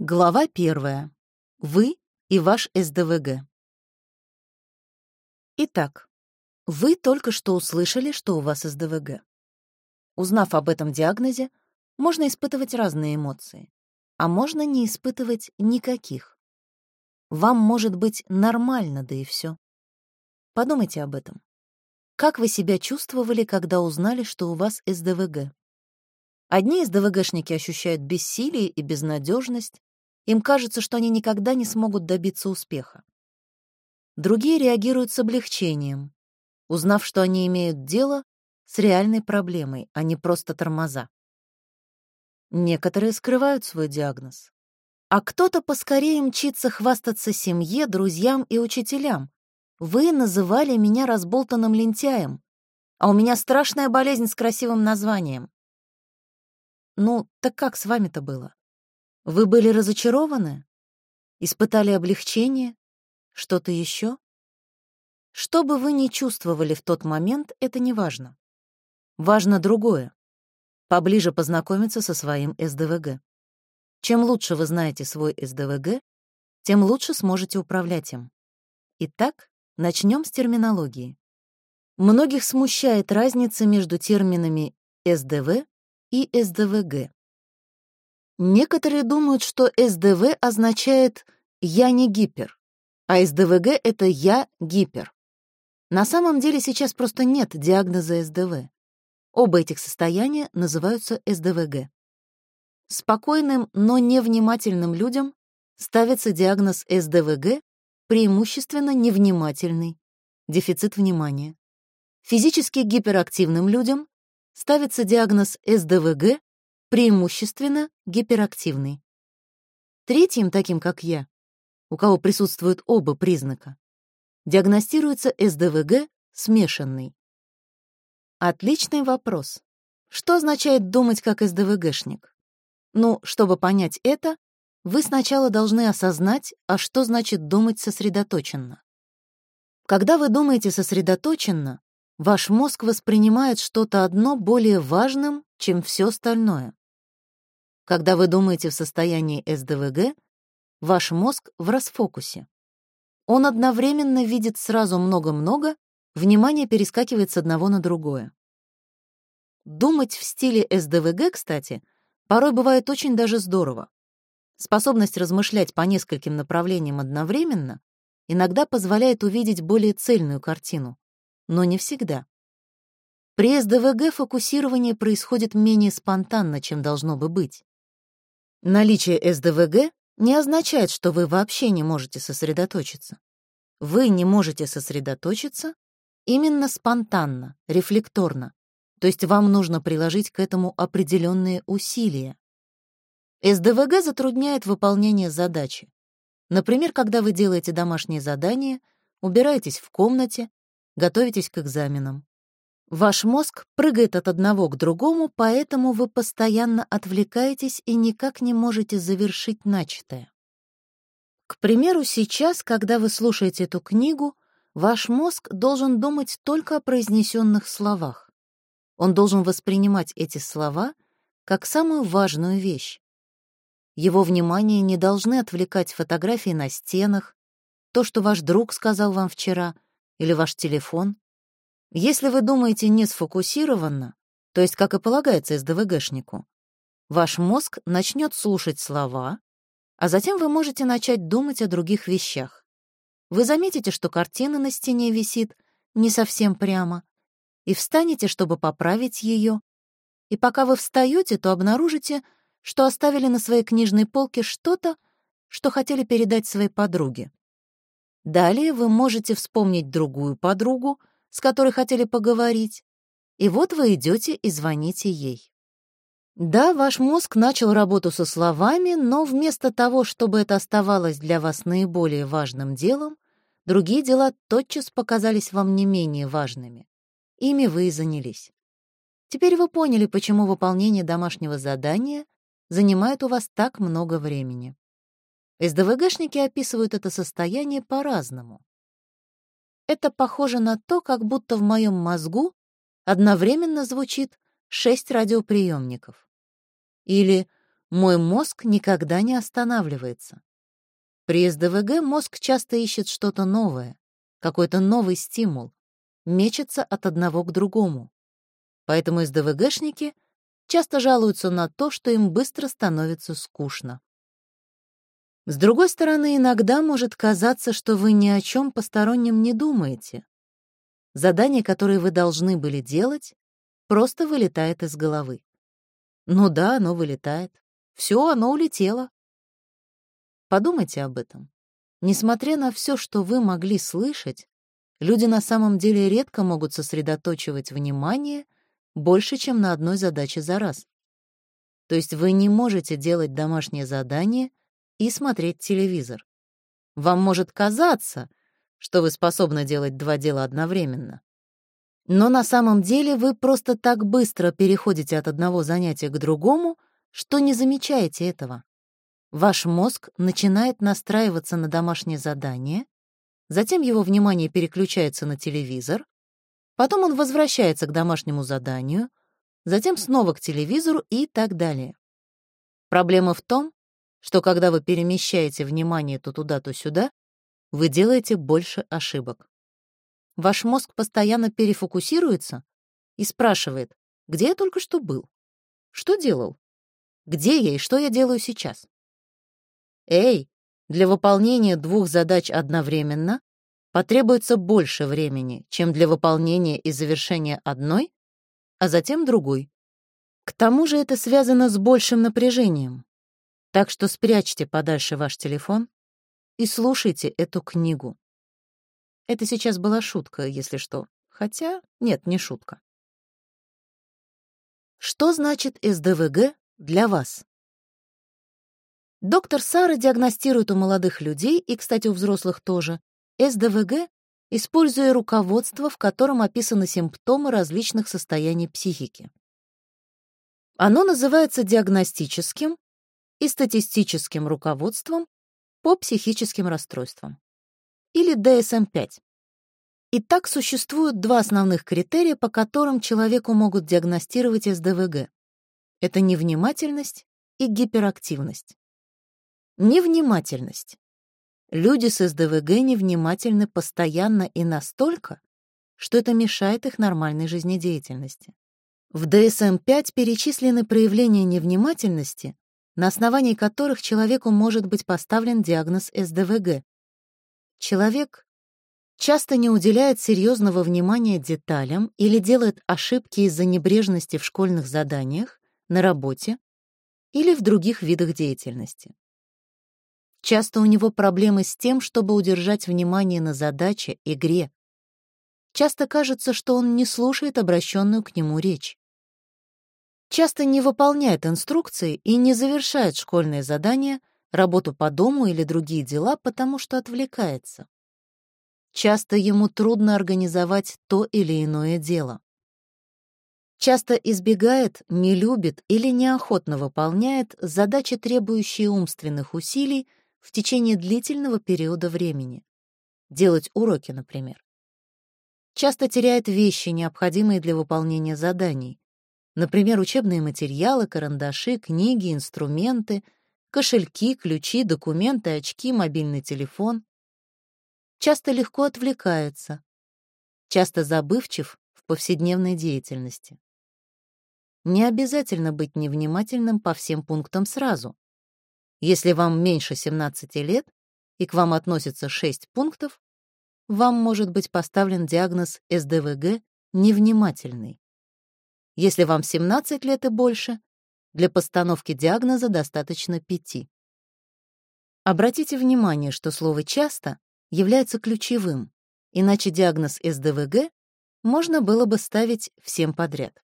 Глава первая. Вы и ваш СДВГ. Итак, вы только что услышали, что у вас СДВГ. Узнав об этом диагнозе, можно испытывать разные эмоции, а можно не испытывать никаких. Вам может быть нормально, да и все. Подумайте об этом. Как вы себя чувствовали, когда узнали, что у вас СДВГ? Одни СДВГшники ощущают бессилие и безнадежность, им кажется, что они никогда не смогут добиться успеха. Другие реагируют с облегчением, узнав, что они имеют дело с реальной проблемой, а не просто тормоза. Некоторые скрывают свой диагноз. А кто-то поскорее мчится хвастаться семье, друзьям и учителям. Вы называли меня разболтанным лентяем, а у меня страшная болезнь с красивым названием. Ну, так как с вами-то было? Вы были разочарованы? Испытали облегчение? Что-то еще? Что бы вы ни чувствовали в тот момент, это не важно. Важно другое. Поближе познакомиться со своим СДВГ. Чем лучше вы знаете свой СДВГ, тем лучше сможете управлять им. Итак, начнем с терминологии. Многих смущает разница между терминами СДВ и СДВГ. Некоторые думают, что СДВ означает «я не гипер», а СДВГ — это «я гипер». На самом деле сейчас просто нет диагноза СДВ. Оба этих состояния называются СДВГ. Спокойным, но невнимательным людям ставится диагноз СДВГ, преимущественно невнимательный, дефицит внимания. Физически гиперактивным людям ставится диагноз СДВГ, преимущественно гиперактивный. Третьим, таким как я, у кого присутствуют оба признака, диагностируется СДВГ смешанный. Отличный вопрос. Что означает думать как СДВГшник? Ну, чтобы понять это, вы сначала должны осознать, а что значит думать сосредоточенно. Когда вы думаете сосредоточенно, ваш мозг воспринимает что-то одно более важным, чем все остальное. Когда вы думаете в состоянии СДВГ, ваш мозг в расфокусе. Он одновременно видит сразу много-много, внимание перескакивает с одного на другое. Думать в стиле СДВГ, кстати, порой бывает очень даже здорово. Способность размышлять по нескольким направлениям одновременно иногда позволяет увидеть более цельную картину, но не всегда. При СДВГ фокусирование происходит менее спонтанно, чем должно бы быть. Наличие СДВГ не означает, что вы вообще не можете сосредоточиться. Вы не можете сосредоточиться именно спонтанно, рефлекторно, то есть вам нужно приложить к этому определенные усилия. СДВГ затрудняет выполнение задачи. Например, когда вы делаете домашние задания, убираетесь в комнате, готовитесь к экзаменам. Ваш мозг прыгает от одного к другому, поэтому вы постоянно отвлекаетесь и никак не можете завершить начатое. К примеру, сейчас, когда вы слушаете эту книгу, ваш мозг должен думать только о произнесенных словах. Он должен воспринимать эти слова как самую важную вещь. Его внимание не должны отвлекать фотографии на стенах, то, что ваш друг сказал вам вчера, или ваш телефон. Если вы думаете не сфокусированно, то есть, как и полагается СДВГшнику, ваш мозг начнет слушать слова, а затем вы можете начать думать о других вещах. Вы заметите, что картина на стене висит не совсем прямо, и встанете, чтобы поправить ее. И пока вы встаете, то обнаружите, что оставили на своей книжной полке что-то, что хотели передать своей подруге. Далее вы можете вспомнить другую подругу, с которой хотели поговорить, и вот вы идете и звоните ей. Да, ваш мозг начал работу со словами, но вместо того, чтобы это оставалось для вас наиболее важным делом, другие дела тотчас показались вам не менее важными. Ими вы и занялись. Теперь вы поняли, почему выполнение домашнего задания занимает у вас так много времени. СДВГшники описывают это состояние по-разному. Это похоже на то, как будто в моем мозгу одновременно звучит шесть радиоприемников. Или Мой мозг никогда не останавливается. При СДВГ мозг часто ищет что-то новое, какой-то новый стимул, мечется от одного к другому. Поэтому СДВГшники часто жалуются на то, что им быстро становится скучно. С другой стороны, иногда может казаться, что вы ни о чем постороннем не думаете. Задание, которое вы должны были делать, просто вылетает из головы. Ну да, оно вылетает. Все, оно улетело. Подумайте об этом. Несмотря на все, что вы могли слышать, люди на самом деле редко могут сосредоточивать внимание больше, чем на одной задаче за раз. То есть вы не можете делать домашнее задание и смотреть телевизор. Вам может казаться, что вы способны делать два дела одновременно. Но на самом деле вы просто так быстро переходите от одного занятия к другому, что не замечаете этого. Ваш мозг начинает настраиваться на домашнее задание, затем его внимание переключается на телевизор, потом он возвращается к домашнему заданию, затем снова к телевизору и так далее. Проблема в том, что когда вы перемещаете внимание то туда, то сюда, вы делаете больше ошибок. Ваш мозг постоянно перефокусируется и спрашивает, где я только что был? Что делал? Где я и что я делаю сейчас? Эй, для выполнения двух задач одновременно потребуется больше времени, чем для выполнения и завершения одной, а затем другой. К тому же это связано с большим напряжением. Так что спрячьте подальше ваш телефон и слушайте эту книгу. Это сейчас была шутка, если что. Хотя, нет, не шутка. Что значит СДВГ для вас? Доктор Сара диагностирует у молодых людей, и, кстати, у взрослых тоже, СДВГ, используя руководство, в котором описаны симптомы различных состояний психики. Оно называется диагностическим и статистическим руководством по психическим расстройствам, или DSM-5. Итак, существуют два основных критерия, по которым человеку могут диагностировать СДВГ. Это невнимательность и гиперактивность. Невнимательность. Люди с СДВГ невнимательны постоянно и настолько, что это мешает их нормальной жизнедеятельности. В DSM-5 перечислены проявления невнимательности, на основании которых человеку может быть поставлен диагноз СДВГ. Человек часто не уделяет серьезного внимания деталям или делает ошибки из-за небрежности в школьных заданиях, на работе или в других видах деятельности. Часто у него проблемы с тем, чтобы удержать внимание на задаче, игре. Часто кажется, что он не слушает обращенную к нему речь часто не выполняет инструкции и не завершает школьные задания, работу по дому или другие дела, потому что отвлекается. Часто ему трудно организовать то или иное дело. Часто избегает, не любит или неохотно выполняет задачи, требующие умственных усилий в течение длительного периода времени. Делать уроки, например. Часто теряет вещи, необходимые для выполнения заданий, Например, учебные материалы, карандаши, книги, инструменты, кошельки, ключи, документы, очки, мобильный телефон. Часто легко отвлекается, часто забывчив в повседневной деятельности. Не обязательно быть невнимательным по всем пунктам сразу. Если вам меньше 17 лет и к вам относится 6 пунктов, вам может быть поставлен диагноз СДВГ «невнимательный». Если вам 17 лет и больше, для постановки диагноза достаточно 5. Обратите внимание, что слово «часто» является ключевым, иначе диагноз СДВГ можно было бы ставить всем подряд.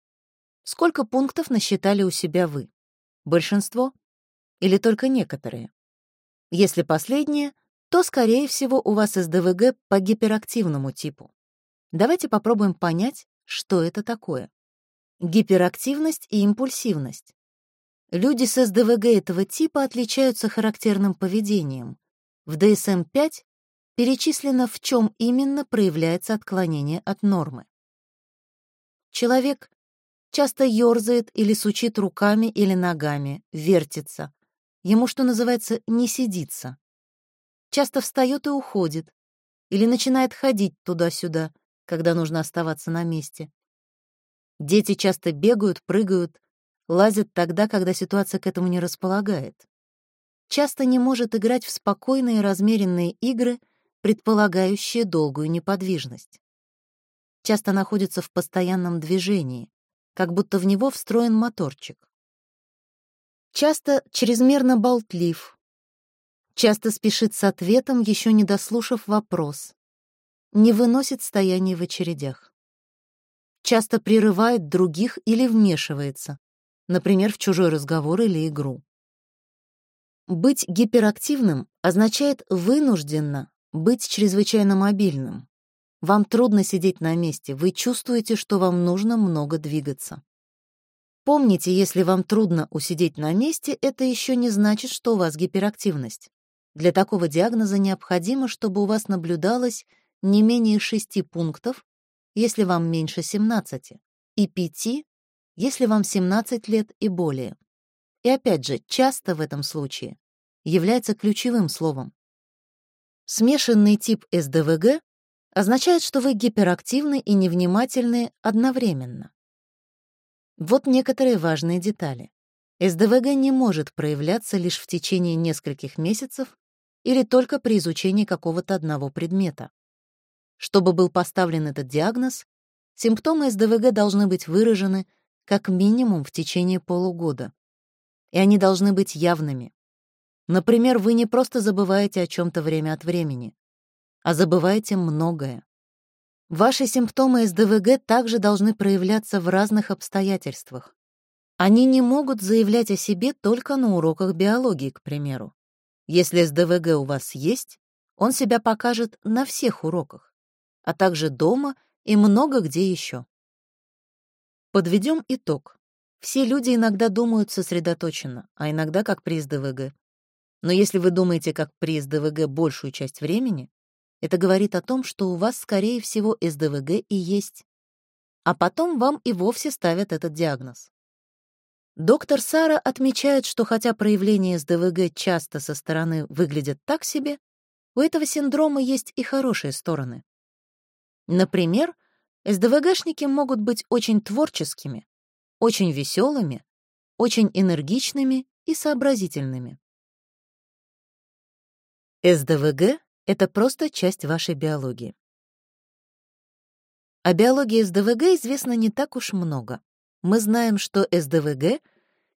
Сколько пунктов насчитали у себя вы? Большинство? Или только некоторые? Если последнее, то, скорее всего, у вас СДВГ по гиперактивному типу. Давайте попробуем понять, что это такое. Гиперактивность и импульсивность. Люди с СДВГ этого типа отличаются характерным поведением. В DSM-5 перечислено, в чем именно проявляется отклонение от нормы. Человек Часто ерзает или сучит руками или ногами, вертится. Ему, что называется, не сидится. Часто встает и уходит. Или начинает ходить туда-сюда, когда нужно оставаться на месте. Дети часто бегают, прыгают, лазят тогда, когда ситуация к этому не располагает. Часто не может играть в спокойные размеренные игры, предполагающие долгую неподвижность. Часто находится в постоянном движении, как будто в него встроен моторчик. Часто чрезмерно болтлив. Часто спешит с ответом, еще не дослушав вопрос. Не выносит стояние в очередях. Часто прерывает других или вмешивается, например, в чужой разговор или игру. Быть гиперактивным означает вынужденно быть чрезвычайно мобильным. Вам трудно сидеть на месте, вы чувствуете, что вам нужно много двигаться. Помните, если вам трудно усидеть на месте, это еще не значит, что у вас гиперактивность. Для такого диагноза необходимо, чтобы у вас наблюдалось не менее 6 пунктов, если вам меньше 17, и 5, если вам 17 лет и более. И опять же, часто в этом случае является ключевым словом. Смешанный тип СДВГ означает, что вы гиперактивны и невнимательны одновременно. Вот некоторые важные детали. СДВГ не может проявляться лишь в течение нескольких месяцев или только при изучении какого-то одного предмета. Чтобы был поставлен этот диагноз, симптомы СДВГ должны быть выражены как минимум в течение полугода. И они должны быть явными. Например, вы не просто забываете о чем-то время от времени а забываете многое. Ваши симптомы СДВГ также должны проявляться в разных обстоятельствах. Они не могут заявлять о себе только на уроках биологии, к примеру. Если СДВГ у вас есть, он себя покажет на всех уроках, а также дома и много где еще. Подведем итог. Все люди иногда думают сосредоточенно, а иногда как при СДВГ. Но если вы думаете как при СДВГ большую часть времени, это говорит о том, что у вас, скорее всего, СДВГ и есть. А потом вам и вовсе ставят этот диагноз. Доктор Сара отмечает, что хотя проявления СДВГ часто со стороны выглядят так себе, у этого синдрома есть и хорошие стороны. Например, СДВГшники могут быть очень творческими, очень веселыми, очень энергичными и сообразительными. СДВГ это просто часть вашей биологии. О биологии СДВГ известно не так уж много. Мы знаем, что СДВГ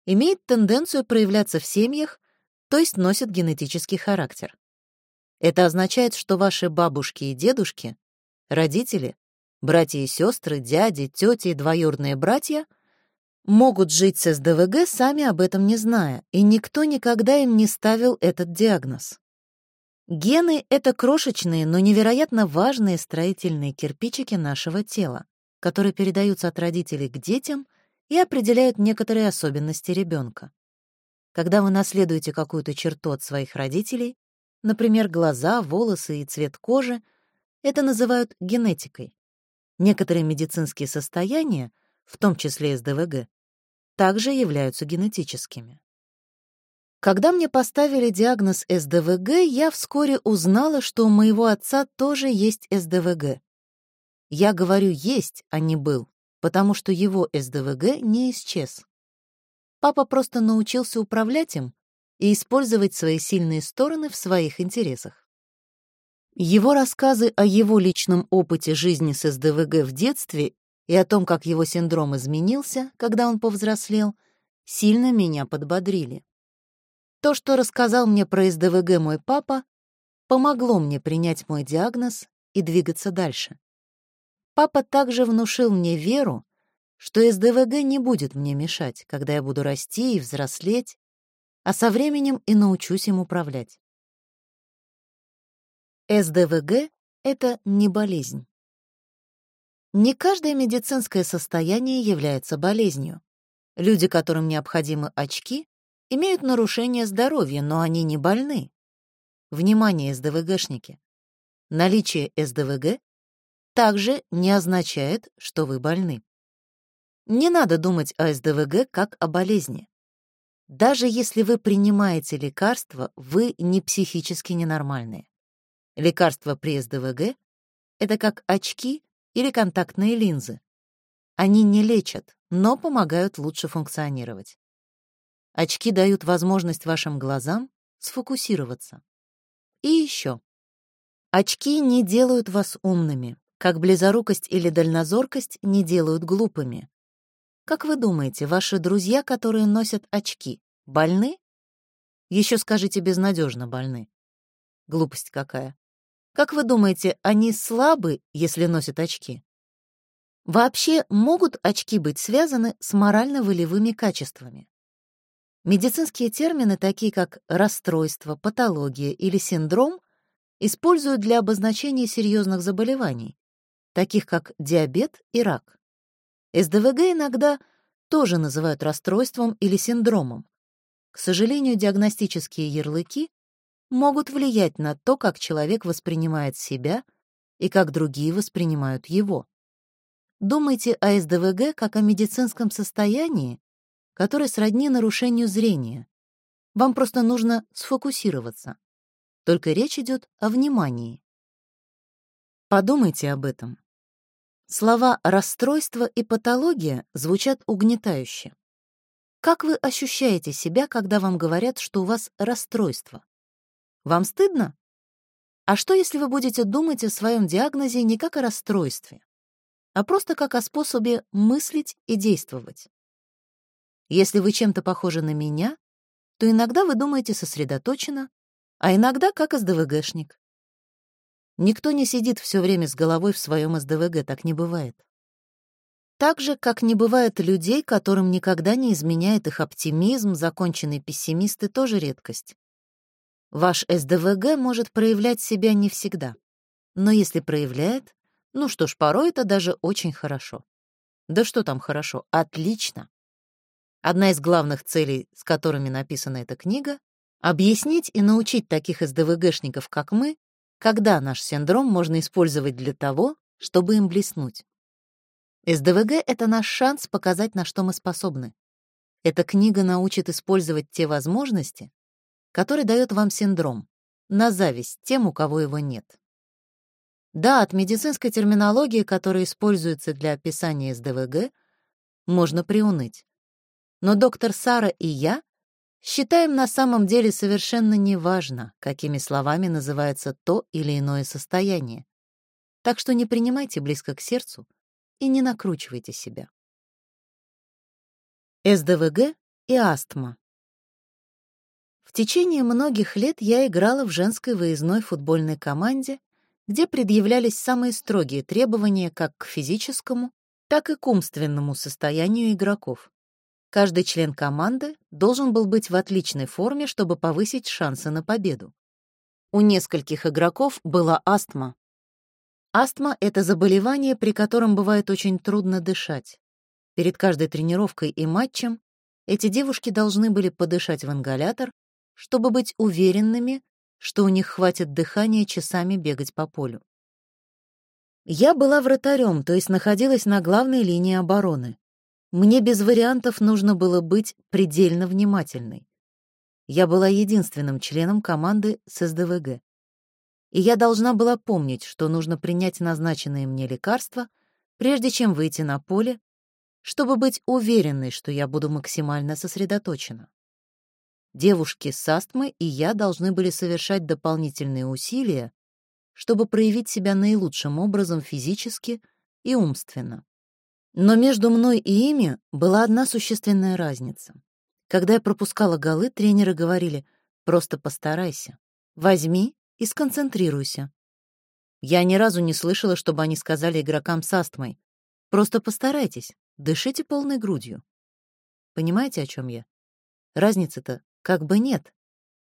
имеет тенденцию проявляться в семьях, то есть носит генетический характер. Это означает, что ваши бабушки и дедушки, родители, братья и сестры, дяди, тети и двоюродные братья могут жить с СДВГ, сами об этом не зная, и никто никогда им не ставил этот диагноз. Гены — это крошечные, но невероятно важные строительные кирпичики нашего тела, которые передаются от родителей к детям и определяют некоторые особенности ребенка. Когда вы наследуете какую-то черту от своих родителей, например, глаза, волосы и цвет кожи, это называют генетикой. Некоторые медицинские состояния, в том числе СДВГ, также являются генетическими. Когда мне поставили диагноз СДВГ, я вскоре узнала, что у моего отца тоже есть СДВГ. Я говорю «есть», а не «был», потому что его СДВГ не исчез. Папа просто научился управлять им и использовать свои сильные стороны в своих интересах. Его рассказы о его личном опыте жизни с СДВГ в детстве и о том, как его синдром изменился, когда он повзрослел, сильно меня подбодрили. То, что рассказал мне про СДВГ мой папа, помогло мне принять мой диагноз и двигаться дальше. Папа также внушил мне веру, что СДВГ не будет мне мешать, когда я буду расти и взрослеть, а со временем и научусь им управлять. СДВГ — это не болезнь. Не каждое медицинское состояние является болезнью. Люди, которым необходимы очки, имеют нарушение здоровья, но они не больны. Внимание, СДВГшники! Наличие СДВГ также не означает, что вы больны. Не надо думать о СДВГ как о болезни. Даже если вы принимаете лекарства, вы не психически ненормальные. Лекарства при СДВГ — это как очки или контактные линзы. Они не лечат, но помогают лучше функционировать. Очки дают возможность вашим глазам сфокусироваться. И еще. Очки не делают вас умными, как близорукость или дальнозоркость не делают глупыми. Как вы думаете, ваши друзья, которые носят очки, больны? Еще скажите безнадежно больны. Глупость какая. Как вы думаете, они слабы, если носят очки? Вообще, могут очки быть связаны с морально-волевыми качествами? Медицинские термины, такие как расстройство, патология или синдром, используют для обозначения серьезных заболеваний, таких как диабет и рак. СДВГ иногда тоже называют расстройством или синдромом. К сожалению, диагностические ярлыки могут влиять на то, как человек воспринимает себя и как другие воспринимают его. Думайте о СДВГ как о медицинском состоянии, которое сродни нарушению зрения. Вам просто нужно сфокусироваться. Только речь идет о внимании. Подумайте об этом. Слова «расстройство» и «патология» звучат угнетающе. Как вы ощущаете себя, когда вам говорят, что у вас расстройство? Вам стыдно? А что, если вы будете думать о своем диагнозе не как о расстройстве, а просто как о способе мыслить и действовать? Если вы чем-то похожи на меня, то иногда вы думаете сосредоточенно, а иногда как СДВГшник. Никто не сидит все время с головой в своем СДВГ, так не бывает. Так же, как не бывает людей, которым никогда не изменяет их оптимизм, законченный пессимист и тоже редкость. Ваш СДВГ может проявлять себя не всегда. Но если проявляет, ну что ж, порой это даже очень хорошо. Да что там хорошо? Отлично. Одна из главных целей, с которыми написана эта книга, Объяснить и научить таких СДВГшников, как мы, когда наш синдром можно использовать для того, чтобы им блеснуть. СДВГ — это наш шанс показать, на что мы способны. Эта книга научит использовать те возможности, которые дает вам синдром, на зависть тем, у кого его нет. Да, от медицинской терминологии, которая используется для описания СДВГ, можно приуныть. Но доктор Сара и я Считаем на самом деле совершенно неважно, какими словами называется то или иное состояние. Так что не принимайте близко к сердцу и не накручивайте себя. СДВГ и астма. Течение многих лет я играла в женской выездной футбольной команде, где предъявлялись самые строгие требования как к физическому, так и к умственному состоянию игроков. Каждый член команды должен был быть в отличной форме, чтобы повысить шансы на победу. У нескольких игроков была астма. Астма — это заболевание, при котором бывает очень трудно дышать. Перед каждой тренировкой и матчем эти девушки должны были подышать в ингалятор, чтобы быть уверенными, что у них хватит дыхания часами бегать по полю. Я была вратарем, то есть находилась на главной линии обороны. Мне без вариантов нужно было быть предельно внимательной. Я была единственным членом команды с СДВГ. И я должна была помнить, что нужно принять назначенные мне лекарства, прежде чем выйти на поле, чтобы быть уверенной, что я буду максимально сосредоточена. Девушки с астмой и я должны были совершать дополнительные усилия, чтобы проявить себя наилучшим образом физически и умственно. Но между мной и ими была одна существенная разница. Когда я пропускала голы, тренеры говорили «просто постарайся, возьми и сконцентрируйся». Я ни разу не слышала, чтобы они сказали игрокам с астмой «просто постарайтесь, дышите полной грудью». Понимаете, о чем я? Разницы-то как бы нет.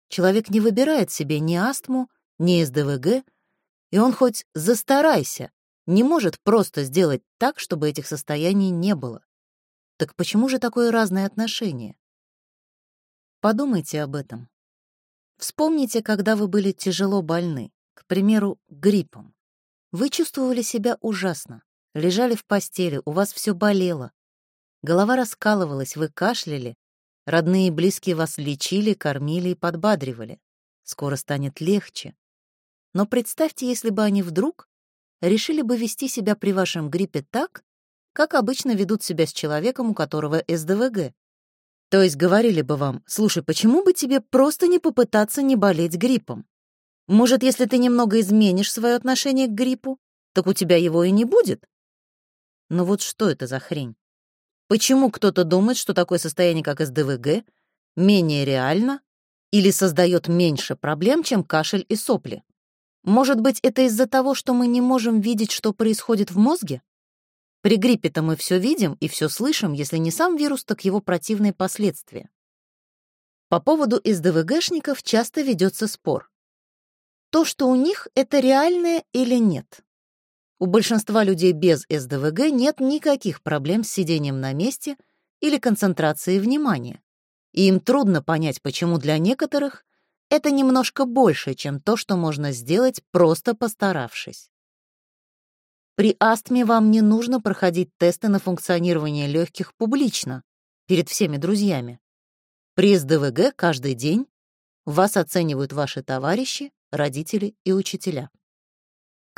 Человек не выбирает себе ни астму, ни СДВГ, и он хоть застарайся, не может просто сделать так, чтобы этих состояний не было. Так почему же такое разное отношение? Подумайте об этом. Вспомните, когда вы были тяжело больны, к примеру, гриппом. Вы чувствовали себя ужасно, лежали в постели, у вас все болело. Голова раскалывалась, вы кашляли, родные и близкие вас лечили, кормили и подбадривали. Скоро станет легче. Но представьте, если бы они вдруг решили бы вести себя при вашем гриппе так, как обычно ведут себя с человеком, у которого СДВГ. То есть говорили бы вам, слушай, почему бы тебе просто не попытаться не болеть гриппом? Может, если ты немного изменишь свое отношение к гриппу, так у тебя его и не будет? Но вот что это за хрень? Почему кто-то думает, что такое состояние, как СДВГ, менее реально или создает меньше проблем, чем кашель и сопли? Может быть, это из-за того, что мы не можем видеть, что происходит в мозге? При гриппе-то мы все видим и все слышим, если не сам вирус, так его противные последствия. По поводу СДВГшников часто ведется спор. То, что у них, это реальное или нет? У большинства людей без СДВГ нет никаких проблем с сидением на месте или концентрацией внимания. И им трудно понять, почему для некоторых это немножко больше, чем то, что можно сделать, просто постаравшись. При астме вам не нужно проходить тесты на функционирование легких публично, перед всеми друзьями. При СДВГ каждый день вас оценивают ваши товарищи, родители и учителя.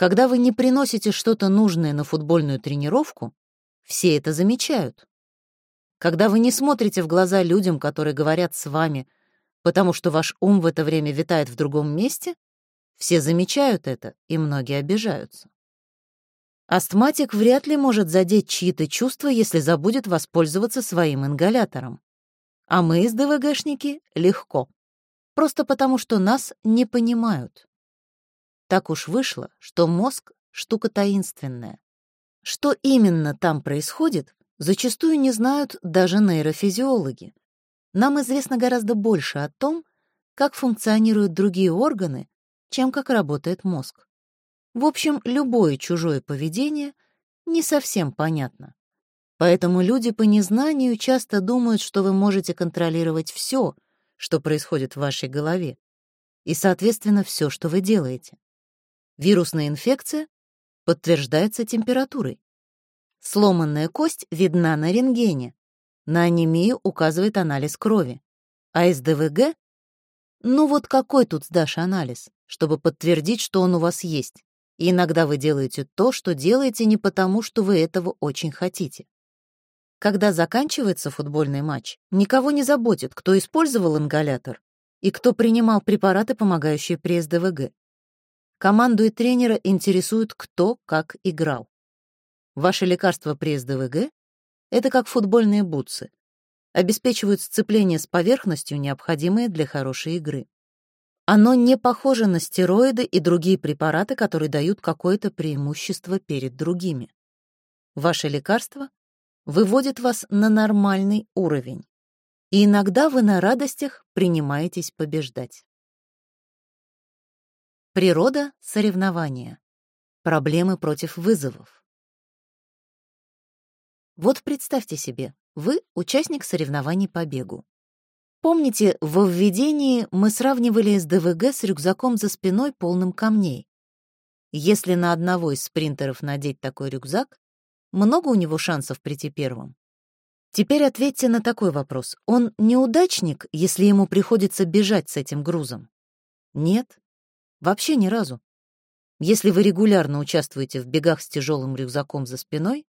Когда вы не приносите что-то нужное на футбольную тренировку, все это замечают. Когда вы не смотрите в глаза людям, которые говорят с вами, потому что ваш ум в это время витает в другом месте, все замечают это, и многие обижаются. Астматик вряд ли может задеть чьи-то чувства, если забудет воспользоваться своим ингалятором. А мы, СДВГшники, легко. Просто потому, что нас не понимают. Так уж вышло, что мозг — штука таинственная. Что именно там происходит, зачастую не знают даже нейрофизиологи. Нам известно гораздо больше о том, как функционируют другие органы, чем как работает мозг. В общем, любое чужое поведение не совсем понятно. Поэтому люди по незнанию часто думают, что вы можете контролировать все, что происходит в вашей голове, и, соответственно, все, что вы делаете. Вирусная инфекция подтверждается температурой. Сломанная кость видна на рентгене. На анемию указывает анализ крови. А СДВГ? Ну вот какой тут сдашь анализ, чтобы подтвердить, что он у вас есть? И иногда вы делаете то, что делаете не потому, что вы этого очень хотите. Когда заканчивается футбольный матч, никого не заботит, кто использовал ингалятор и кто принимал препараты, помогающие при СДВГ. Команду и тренера интересует, кто как играл. Ваши лекарства при СДВГ — это как футбольные бутсы. Обеспечивают сцепление с поверхностью, необходимое для хорошей игры. Оно не похоже на стероиды и другие препараты, которые дают какое-то преимущество перед другими. Ваше лекарство выводит вас на нормальный уровень. И иногда вы на радостях принимаетесь побеждать. Природа соревнования. Проблемы против вызовов. Вот представьте себе, вы участник соревнований по бегу. Помните, во введении мы сравнивали СДВГ с рюкзаком за спиной, полным камней. Если на одного из спринтеров надеть такой рюкзак, много у него шансов прийти первым? Теперь ответьте на такой вопрос. Он неудачник, если ему приходится бежать с этим грузом? Нет, Вообще ни разу. Если вы регулярно участвуете в бегах с тяжелым рюкзаком за спиной,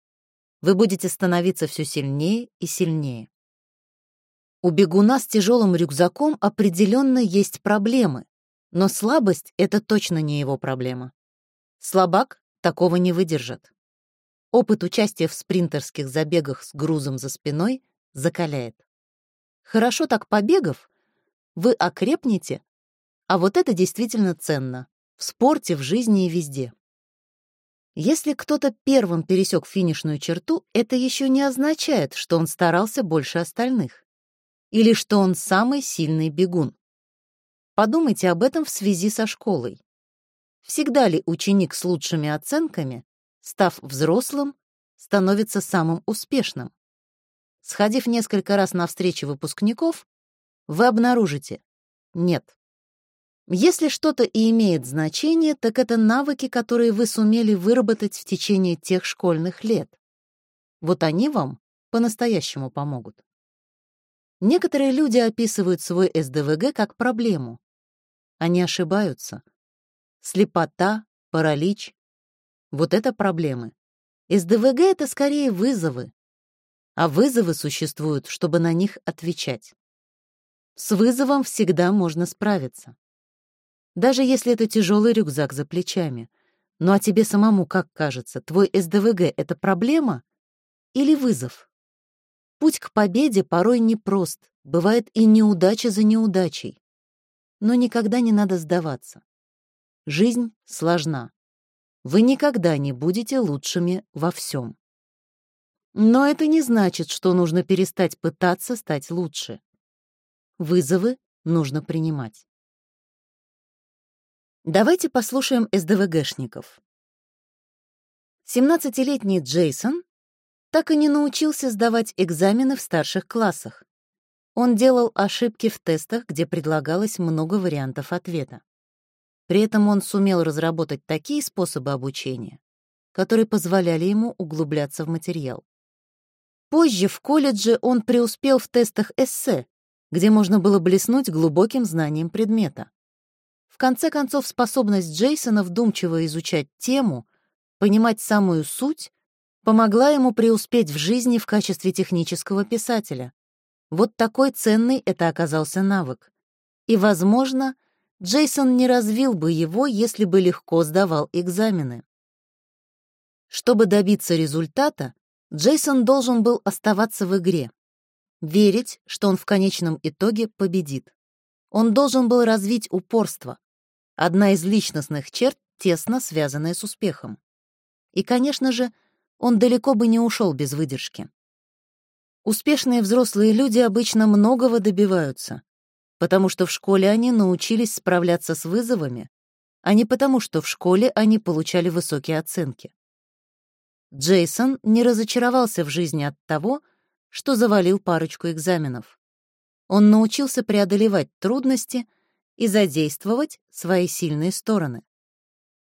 вы будете становиться все сильнее и сильнее. У бегуна с тяжелым рюкзаком определенно есть проблемы, но слабость — это точно не его проблема. Слабак такого не выдержит. Опыт участия в спринтерских забегах с грузом за спиной закаляет. Хорошо так побегав, вы окрепнете а вот это действительно ценно. В спорте, в жизни и везде. Если кто-то первым пересек финишную черту, это еще не означает, что он старался больше остальных. Или что он самый сильный бегун. Подумайте об этом в связи со школой. Всегда ли ученик с лучшими оценками, став взрослым, становится самым успешным? Сходив несколько раз на встречи выпускников, вы обнаружите — нет. Если что-то и имеет значение, так это навыки, которые вы сумели выработать в течение тех школьных лет. Вот они вам по-настоящему помогут. Некоторые люди описывают свой СДВГ как проблему. Они ошибаются. Слепота, паралич — вот это проблемы. СДВГ — это скорее вызовы, а вызовы существуют, чтобы на них отвечать. С вызовом всегда можно справиться. Даже если это тяжелый рюкзак за плечами. Ну а тебе самому как кажется, твой СДВГ — это проблема или вызов? Путь к победе порой непрост, бывает и неудача за неудачей. Но никогда не надо сдаваться. Жизнь сложна. Вы никогда не будете лучшими во всем. Но это не значит, что нужно перестать пытаться стать лучше. Вызовы нужно принимать. Давайте послушаем СДВГшников. 17-летний Джейсон так и не научился сдавать экзамены в старших классах. Он делал ошибки в тестах, где предлагалось много вариантов ответа. При этом он сумел разработать такие способы обучения, которые позволяли ему углубляться в материал. Позже в колледже он преуспел в тестах эссе, где можно было блеснуть глубоким знанием предмета. Конце концов, способность Джейсона вдумчиво изучать тему, понимать самую суть помогла ему преуспеть в жизни в качестве технического писателя. Вот такой ценный это оказался навык. И, возможно, Джейсон не развил бы его, если бы легко сдавал экзамены. Чтобы добиться результата, Джейсон должен был оставаться в игре, верить, что он в конечном итоге победит. Он должен был развить упорство, одна из личностных черт, тесно связанная с успехом. И, конечно же, он далеко бы не ушел без выдержки. Успешные взрослые люди обычно многого добиваются, потому что в школе они научились справляться с вызовами, а не потому, что в школе они получали высокие оценки. Джейсон не разочаровался в жизни от того, что завалил парочку экзаменов. Он научился преодолевать трудности и задействовать свои сильные стороны.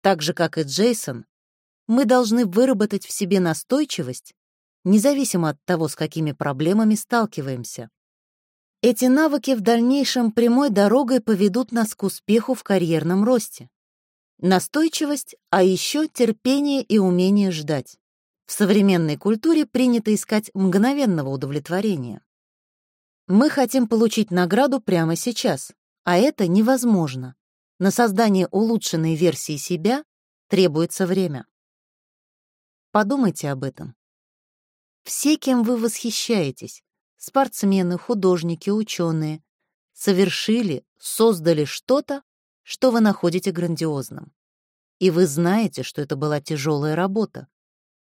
Так же, как и Джейсон, мы должны выработать в себе настойчивость, независимо от того, с какими проблемами сталкиваемся. Эти навыки в дальнейшем прямой дорогой поведут нас к успеху в карьерном росте. Настойчивость, а еще терпение и умение ждать. В современной культуре принято искать мгновенного удовлетворения. Мы хотим получить награду прямо сейчас, а это невозможно. На создание улучшенной версии себя требуется время. Подумайте об этом. Все, кем вы восхищаетесь, спортсмены, художники, ученые, совершили, создали что-то, что вы находите грандиозным. И вы знаете, что это была тяжелая работа.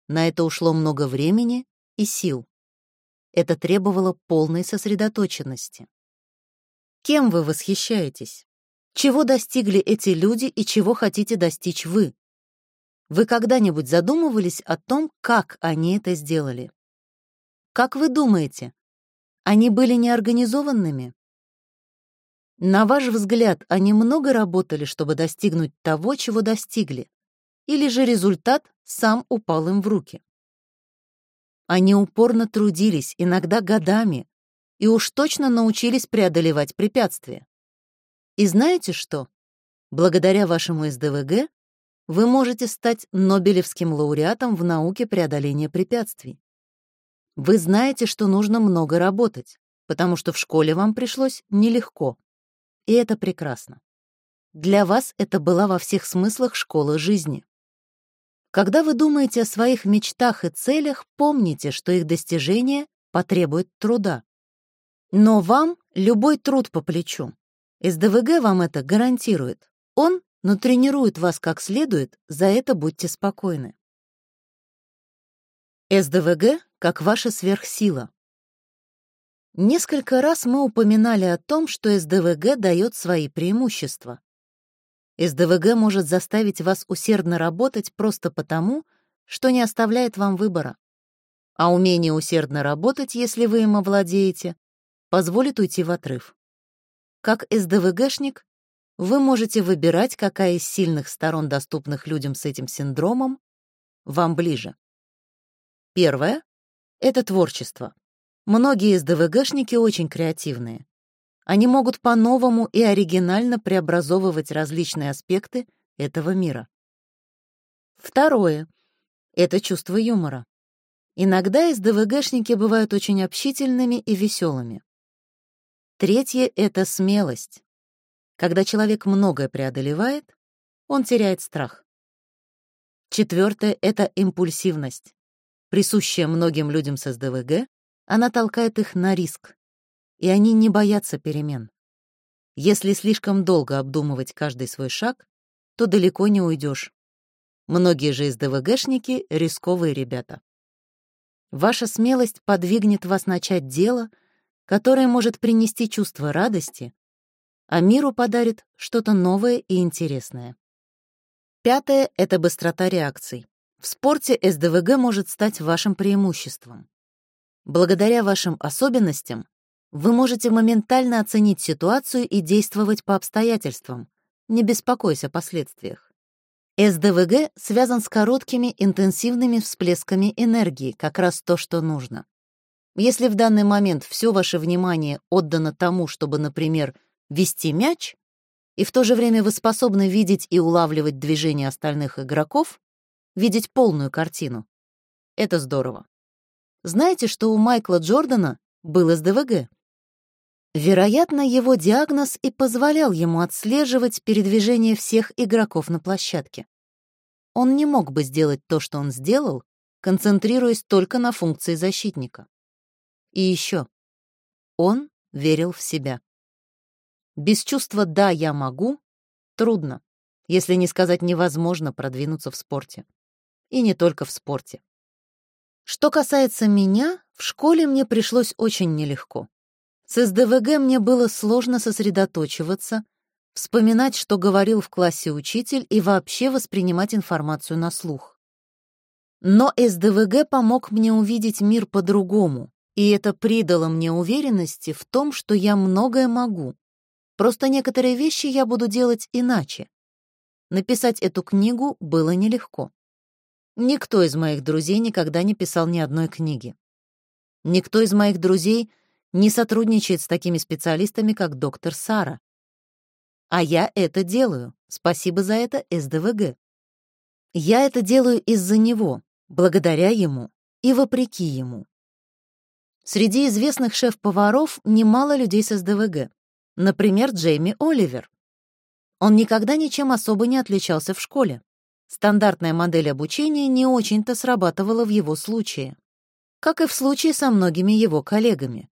На это ушло много времени и сил. Это требовало полной сосредоточенности. Кем вы восхищаетесь? Чего достигли эти люди и чего хотите достичь вы? Вы когда-нибудь задумывались о том, как они это сделали? Как вы думаете, они были неорганизованными? На ваш взгляд, они много работали, чтобы достигнуть того, чего достигли? Или же результат сам упал им в руки? Они упорно трудились, иногда годами, и уж точно научились преодолевать препятствия. И знаете что? Благодаря вашему СДВГ вы можете стать Нобелевским лауреатом в науке преодоления препятствий. Вы знаете, что нужно много работать, потому что в школе вам пришлось нелегко. И это прекрасно. Для вас это была во всех смыслах школа жизни. Когда вы думаете о своих мечтах и целях, помните, что их достижение потребует труда. Но вам любой труд по плечу. СДВГ вам это гарантирует. Он но тренирует вас как следует, за это будьте спокойны. СДВГ как ваша сверхсила. Несколько раз мы упоминали о том, что СДВГ дает свои преимущества. СДВГ может заставить вас усердно работать просто потому, что не оставляет вам выбора. А умение усердно работать, если вы им овладеете, позволит уйти в отрыв. Как СДВГшник, вы можете выбирать, какая из сильных сторон, доступных людям с этим синдромом, вам ближе. Первое — это творчество. Многие СДВГшники очень креативные. Они могут по-новому и оригинально преобразовывать различные аспекты этого мира. Второе — это чувство юмора. Иногда СДВГшники бывают очень общительными и веселыми. Третье — это смелость. Когда человек многое преодолевает, он теряет страх. Четвертое — это импульсивность. Присущая многим людям с СДВГ, она толкает их на риск, и они не боятся перемен. Если слишком долго обдумывать каждый свой шаг, то далеко не уйдешь. Многие же СДВГшники — рисковые ребята. Ваша смелость подвигнет вас начать дело, которое может принести чувство радости, а миру подарит что-то новое и интересное. Пятое — это быстрота реакций. В спорте СДВГ может стать вашим преимуществом. Благодаря вашим особенностям вы можете моментально оценить ситуацию и действовать по обстоятельствам, не беспокойся о последствиях. СДВГ связан с короткими интенсивными всплесками энергии, как раз то, что нужно. Если в данный момент все ваше внимание отдано тому, чтобы, например, вести мяч, и в то же время вы способны видеть и улавливать движения остальных игроков, видеть полную картину, это здорово. Знаете, что у Майкла Джордана был СДВГ? Вероятно, его диагноз и позволял ему отслеживать передвижение всех игроков на площадке. Он не мог бы сделать то, что он сделал, концентрируясь только на функции защитника. И еще. Он верил в себя. Без чувства «да, я могу» трудно, если не сказать невозможно продвинуться в спорте. И не только в спорте. Что касается меня, в школе мне пришлось очень нелегко. С СДВГ мне было сложно сосредоточиваться, вспоминать, что говорил в классе учитель и вообще воспринимать информацию на слух. Но СДВГ помог мне увидеть мир по-другому, и это придало мне уверенности в том, что я многое могу. Просто некоторые вещи я буду делать иначе. Написать эту книгу было нелегко. Никто из моих друзей никогда не писал ни одной книги. Никто из моих друзей не сотрудничает с такими специалистами, как доктор Сара. А я это делаю. Спасибо за это СДВГ. Я это делаю из-за него, благодаря ему и вопреки ему. Среди известных шеф-поваров немало людей с СДВГ. Например, Джейми Оливер. Он никогда ничем особо не отличался в школе. Стандартная модель обучения не очень-то срабатывала в его случае. Как и в случае со многими его коллегами.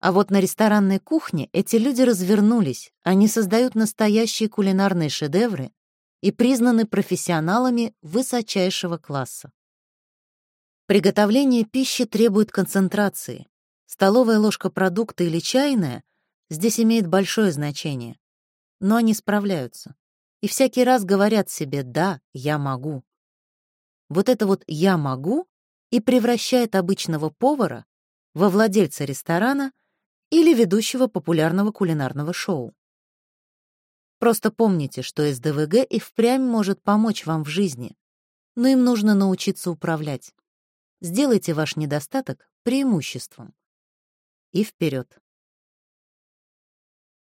А вот на ресторанной кухне эти люди развернулись, они создают настоящие кулинарные шедевры и признаны профессионалами высочайшего класса. Приготовление пищи требует концентрации. Столовая ложка продукта или чайная здесь имеет большое значение. Но они справляются. И всякий раз говорят себе «да, я могу». Вот это вот «я могу» и превращает обычного повара во владельца ресторана или ведущего популярного кулинарного шоу. Просто помните, что СДВГ и впрямь может помочь вам в жизни, но им нужно научиться управлять. Сделайте ваш недостаток преимуществом. И вперед.